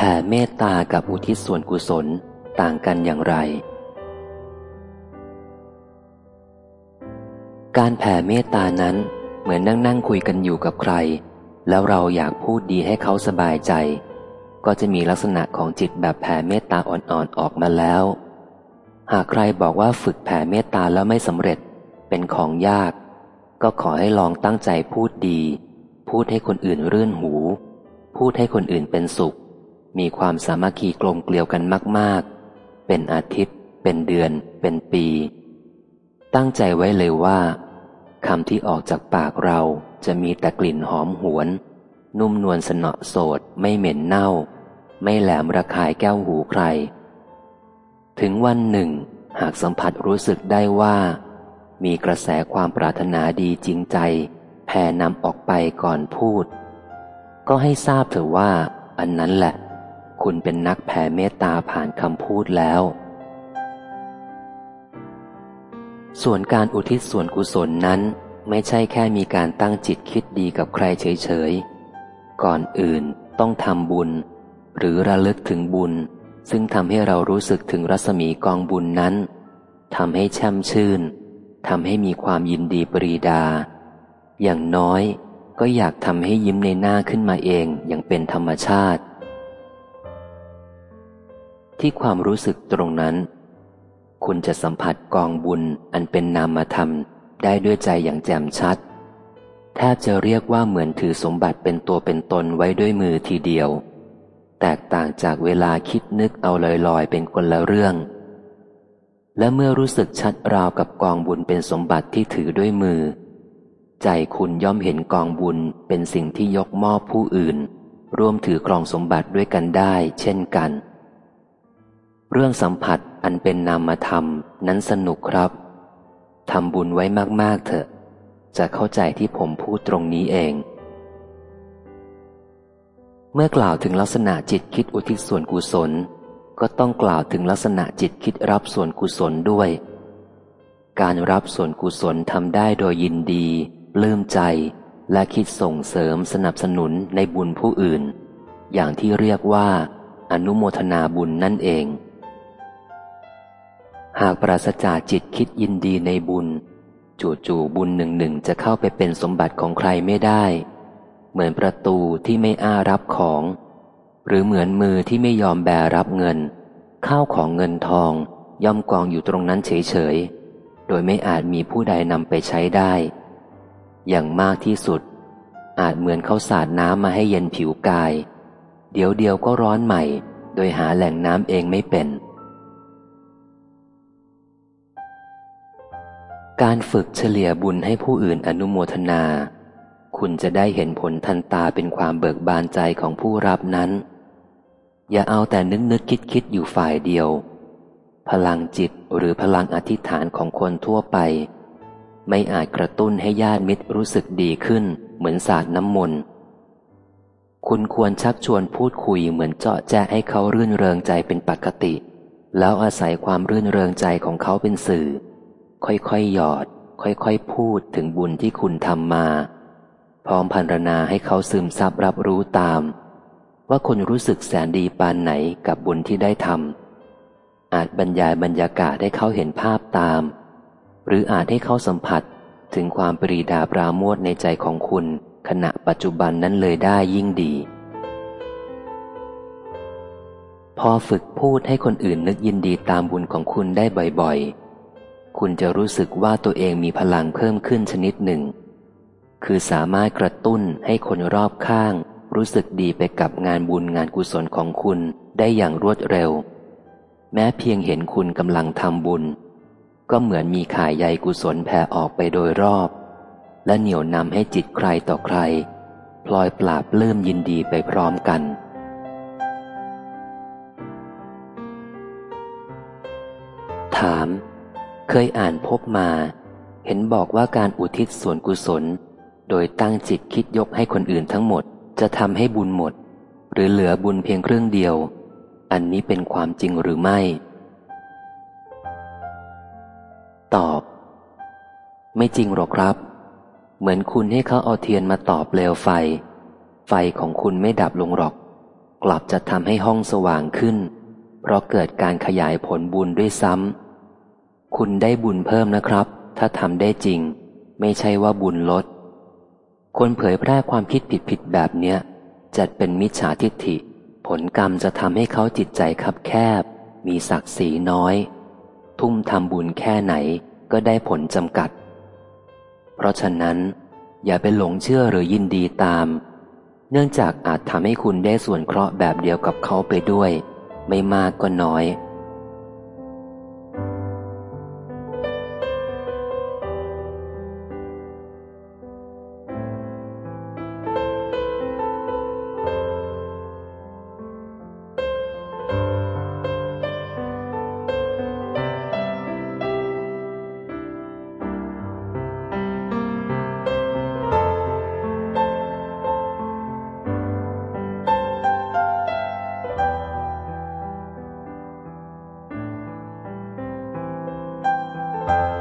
แผ่เมตตากับอุทิศส่วนกุศลต่างกันอย่างไร การแผ่เมตตานั้นเหมือนนั่งนั่งคุยกันอยู่กับใคร แล้วเราอยากพูดดีให้เขาสบายใจ ก็จะมีลักษณะของจิตแบบแผ่เมตตาอ่อนๆออกมาแล้ว หากใครบอกว่าฝึกแผ่เมตตาแล้วไม่สำเร็จเป็นของยาก ก็ขอให้ลองตั้งใจพูดดี พูดให้คนอื่นรื่นหู พูดให้คนอื่นเป็นสุข มีความสามัคคีกลมเกลียวกันมาก ๆ เป็นอาทิตย์ เป็นเดือน เป็นปี ตั้งใจไว้เลยว่าคำที่ออกจากปากเราจะมีแต่กลิ่นหอมหวน นุ่มนวลสนอโสดไม่เหม็นเน่า ไม่แหลมระคายแก้วหูใคร ถึงวันหนึ่ง หากสัมผัสรู้สึกได้ว่า มีกระแสความปรารถนาดีจริงใจ แผ่นำออกไปก่อนพูด ก็ให้ทราบเถอะว่าอันนั้นแหละ คุณเป็นนักแผ่เมตตาผ่านคำพูดแล้ว ส่วนการอุทิศส่วนกุศลนั้น ไม่ใช่แค่มีการตั้งจิตคิดดีกับใครเฉยๆ ก่อนอื่นต้องทำบุญ หรือระลึกถึงบุญ ซึ่งทำให้เรารู้สึกถึงรัศมีกองบุญนั้นทำให้แช่มชื่นทำให้มีความยินดีปรีดา อย่างน้อยก็อยากทำให้ยิ้มในหน้าขึ้นมาเองอย่างเป็นธรรมชาติ ที่ความรู้สึกตรงนั้น คุณจะสัมผัสกองบุญอันเป็นนามธรรมได้ด้วยใจอย่างแจ่มชัด แทบจะเรียกว่าเหมือนถือสมบัติเป็นตัวเป็นตนไว้ด้วยมือทีเดียว แตกต่างจากเวลาคิดนึกเอาลอยๆ เป็นคนละเรื่อง และเมื่อรู้สึกชัดราวกับกองบุญเป็นสมบัติที่ถือด้วยมือ ใจคุณย่อมเห็นกองบุญเป็นสิ่งที่ยกมอบผู้อื่น ร่วมถือกรองสมบัติด้วยกันได้ เช่นกัน เรื่องสัมผัสอันเป็นนามธรรมนั้นสนุกครับทำบุญไว้มาก ๆ เถอะ จะเข้าใจที่ผมพูดตรงนี้เอง เมื่อกล่าวถึงลักษณะจิตคิดอุทิศส่วนกุศล ก็ต้องกล่าวถึงลักษณะจิตคิดรับส่วนกุศลด้วย การรับส่วนกุศลทำได้โดยยินดีปลื้มใจ และคิดส่งเสริมสนับสนุนในบุญผู้อื่น อย่างที่เรียกว่า อนุโมทนาบุญนั่นเอง หากปราศจากจิตคิดยินดีในบุญ จู่ๆบุญหนึ่งหนึ่งจะเข้าไปเป็นสมบัติของใครไม่ได้ เหมือนประตูที่ไม่อ้ารับของ หรือเหมือนมือที่ไม่ยอมแบรับเงิน ข้าวของเงินทองย่อมกองอยู่ตรงนั้นเฉยๆ โดยไม่อาจมีผู้ใดนำไปใช้ได้ อย่างมากที่สุด อาจเหมือนเขาสาดน้ำมาให้เย็นผิวกาย เดี๋ยวเดียวก็ร้อนใหม่ โดยหาแหล่งน้ำเองไม่เป็น การฝึกเฉลี่ยบุญให้ผู้อื่นอนุโมทนา คุณจะได้เห็นผลทันตาเป็นความเบิกบานใจของผู้รับนั้น อย่าเอาแต่นึกนึกคิดคิดอยู่ฝ่ายเดียว พลังจิตหรือพลังอธิษฐานของคนทั่วไป ไม่อาจกระตุ้นให้ญาติมิตรรู้สึกดีขึ้น เหมือนศาสตร์น้ำมนต์คุณควรชักชวนพูดคุยเหมือนเจาะแจ้ให้เขารื่นเริงใจเป็นปกติ แล้วอาศัยความรื่นเริงใจของเขาเป็นสื่อ ค่อยๆหยอด ค่อยๆพูดถึงบุญที่คุณทำมา พร้อมพันรนาให้เขาซึมซับรับรู้ตาม ว่าคุณรู้สึกแสนดีปานไหนกับบุญที่ได้ทำอาจบรรยายบรรยากาศให้เขาเห็นภาพตาม หรืออาจให้เขาสัมผัสถึงความปรีดาปราโมทในใจของคุณ ขณะปัจจุบันนั้นเลยได้ยิ่งดี พอฝึกพูดให้คนอื่นนึกยินดีตามบุญของคุณได้บ่อยๆ คุณจะรู้สึกว่าตัวเองมีพลังเพิ่มขึ้นชนิดหนึ่ง คือสามารถกระตุ้นให้คนรอบข้าง รู้สึกดีไปกับงานบุญงานกุศลของคุณได้อย่างรวดเร็ว แม้เพียงเห็นคุณกำลังทำบุญ ก็เหมือนมีข่ายใยกุศลแผ่ออกไปโดยรอบ และเหนี่ยวนำให้จิตใครต่อใคร พลอยปราบเลื่มยินดีไปพร้อมกันถาม เคยอ่านพบมา เห็นบอกว่าการอุทิศส่วนกุศล โดยตั้งจิตคิดยกให้คนอื่นทั้งหมด จะทำให้บุญหมด หรือเหลือบุญเพียงเครื่องเดียว อันนี้เป็นความจริงหรือไม่ ตอบ ไม่จริงหรอกครับ เหมือนคุณให้เขาเอาเทียนมาตอบเปลวไฟ ไฟของคุณไม่ดับลงหรอก กลับจะทำให้ห้องสว่างขึ้น เพราะเกิดการขยายผลบุญด้วยซ้ำ คุณได้บุญเพิ่มนะครับ ถ้าทำได้จริง ไม่ใช่ว่าบุญลด คนเผยแพร่ความคิดผิดๆแบบเนี้ย จัดเป็นมิจฉาทิฏฐิ ผลกรรมจะทำให้เขาจิตใจคับแคบ มีศักดิ์ศรีน้อย ทุ่มทำบุญแค่ไหนก็ได้ผลจำกัด เพราะฉะนั้น อย่าไปหลงเชื่อหรือยินดีตาม เนื่องจากอาจทำให้คุณได้ส่วนเคราะห์แบบเดียวกับเขาไปด้วย ไม่มากก็น้อย Bye.